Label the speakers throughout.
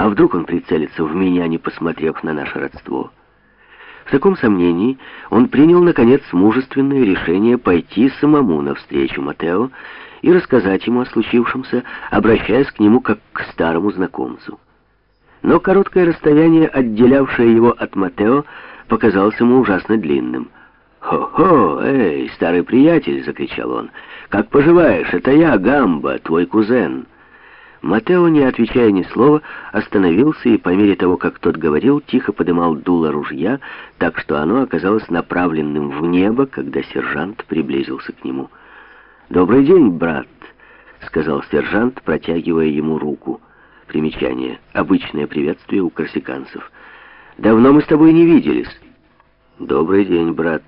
Speaker 1: А вдруг он прицелится в меня, не посмотрев на наше родство? В таком сомнении он принял, наконец, мужественное решение пойти самому навстречу Матео и рассказать ему о случившемся, обращаясь к нему как к старому знакомцу. Но короткое расстояние, отделявшее его от Матео, показалось ему ужасно длинным. «Хо-хо, эй, старый приятель!» — закричал он. «Как поживаешь? Это я, Гамба, твой кузен». Матео, не отвечая ни слова, остановился и, по мере того, как тот говорил, тихо подымал дуло ружья, так что оно оказалось направленным в небо, когда сержант приблизился к нему. «Добрый день, брат», — сказал сержант, протягивая ему руку. Примечание. Обычное приветствие у корсиканцев. «Давно мы с тобой не виделись». «Добрый день, брат.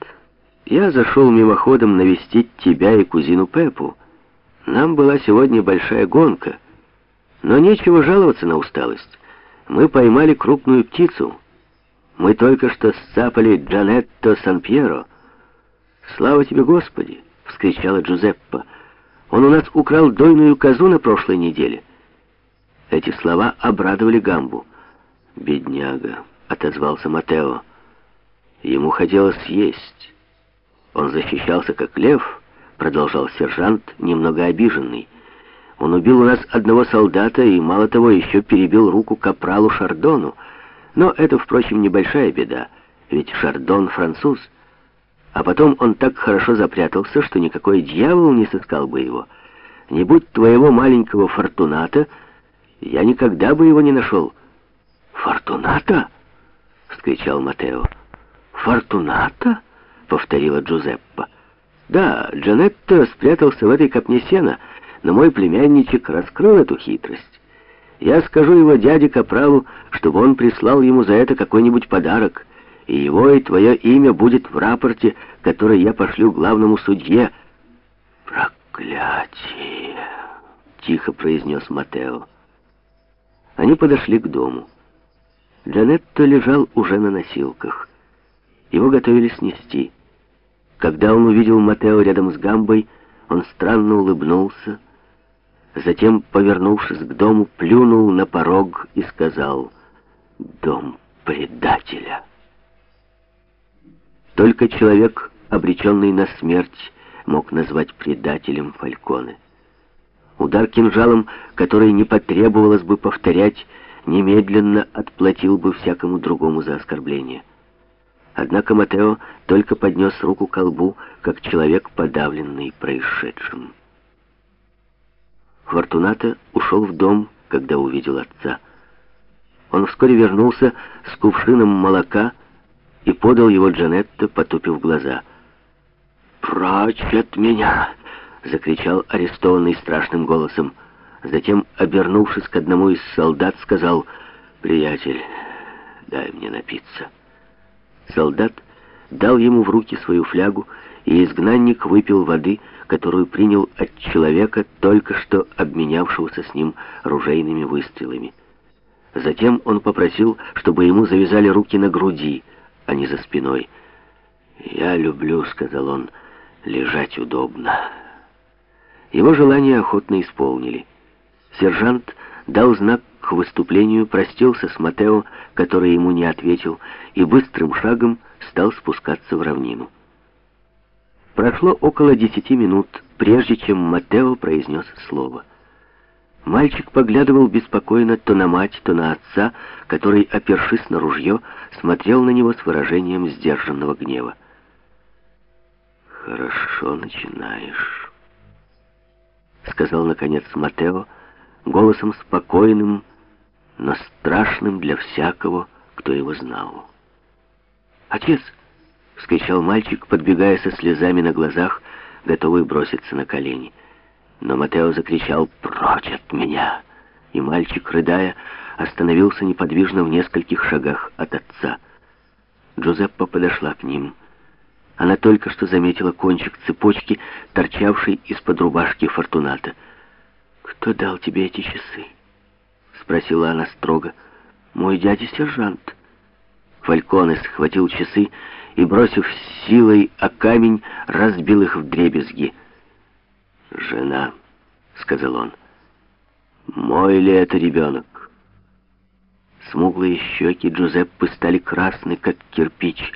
Speaker 1: Я зашел мимоходом навестить тебя и кузину Пепу. Нам была сегодня большая гонка, но нечего жаловаться на усталость. Мы поймали крупную птицу. Мы только что сцапали Джанетто Сан-Пьеро. Слава тебе, Господи!» — вскричала Джузеппа. «Он у нас украл дойную козу на прошлой неделе». Эти слова обрадовали Гамбу. «Бедняга», — отозвался Матео. «Ему хотелось есть». «Он защищался, как лев», — продолжал сержант, немного обиженный. «Он убил у нас одного солдата и, мало того, еще перебил руку капралу Шардону. Но это, впрочем, небольшая беда, ведь Шардон — француз». А потом он так хорошо запрятался, что никакой дьявол не сыскал бы его. Не будь твоего маленького Фортуната, я никогда бы его не нашел. «Фортуната?» — вскричал Матео. «Фортуната?» — повторила Джузеппа. «Да, Джанетто спрятался в этой копне сена, но мой племянничек раскрыл эту хитрость. Я скажу его дяде Капралу, чтобы он прислал ему за это какой-нибудь подарок» и его и твое имя будет в рапорте, который я пошлю главному судье». «Проклятие!» — тихо произнес Матео. Они подошли к дому. Джанетто лежал уже на носилках. Его готовили снести. Когда он увидел Матео рядом с Гамбой, он странно улыбнулся, затем, повернувшись к дому, плюнул на порог и сказал «Дом предателя». Только человек, обреченный на смерть, мог назвать предателем Фальконе. Удар кинжалом, который не потребовалось бы повторять, немедленно отплатил бы всякому другому за оскорбление. Однако Матео только поднес руку к колбу, как человек, подавленный происшедшим. Фортуната ушел в дом, когда увидел отца. Он вскоре вернулся с кувшином молока, и подал его Джанетто, потупив глаза. «Прочь от меня!» — закричал арестованный страшным голосом. Затем, обернувшись к одному из солдат, сказал, «Приятель, дай мне напиться». Солдат дал ему в руки свою флягу, и изгнанник выпил воды, которую принял от человека, только что обменявшегося с ним ружейными выстрелами. Затем он попросил, чтобы ему завязали руки на груди, а не за спиной. «Я люблю», — сказал он, — «лежать удобно». Его желание охотно исполнили. Сержант дал знак к выступлению, простился с Матео, который ему не ответил, и быстрым шагом стал спускаться в равнину. Прошло около десяти минут, прежде чем Матео произнес слово. Мальчик поглядывал беспокойно то на мать, то на отца, который, опершись на ружье, смотрел на него с выражением сдержанного гнева. «Хорошо начинаешь», — сказал, наконец, Матео, голосом спокойным, но страшным для всякого, кто его знал. «Отец!» — вскричал мальчик, подбегая со слезами на глазах, готовый броситься на колени. Но Матео закричал «Прочь от меня!» И мальчик, рыдая, остановился неподвижно в нескольких шагах от отца. Джузеппа подошла к ним. Она только что заметила кончик цепочки, торчавшей из-под рубашки Фортуната. «Кто дал тебе эти часы?» — спросила она строго. «Мой дядя-сержант». Фальконе схватил часы и, бросив силой о камень, разбил их в дребезги. «Жена», — сказал он. «Мой ли это ребенок?» Смуглые щеки Джузеппы стали красны, как кирпич.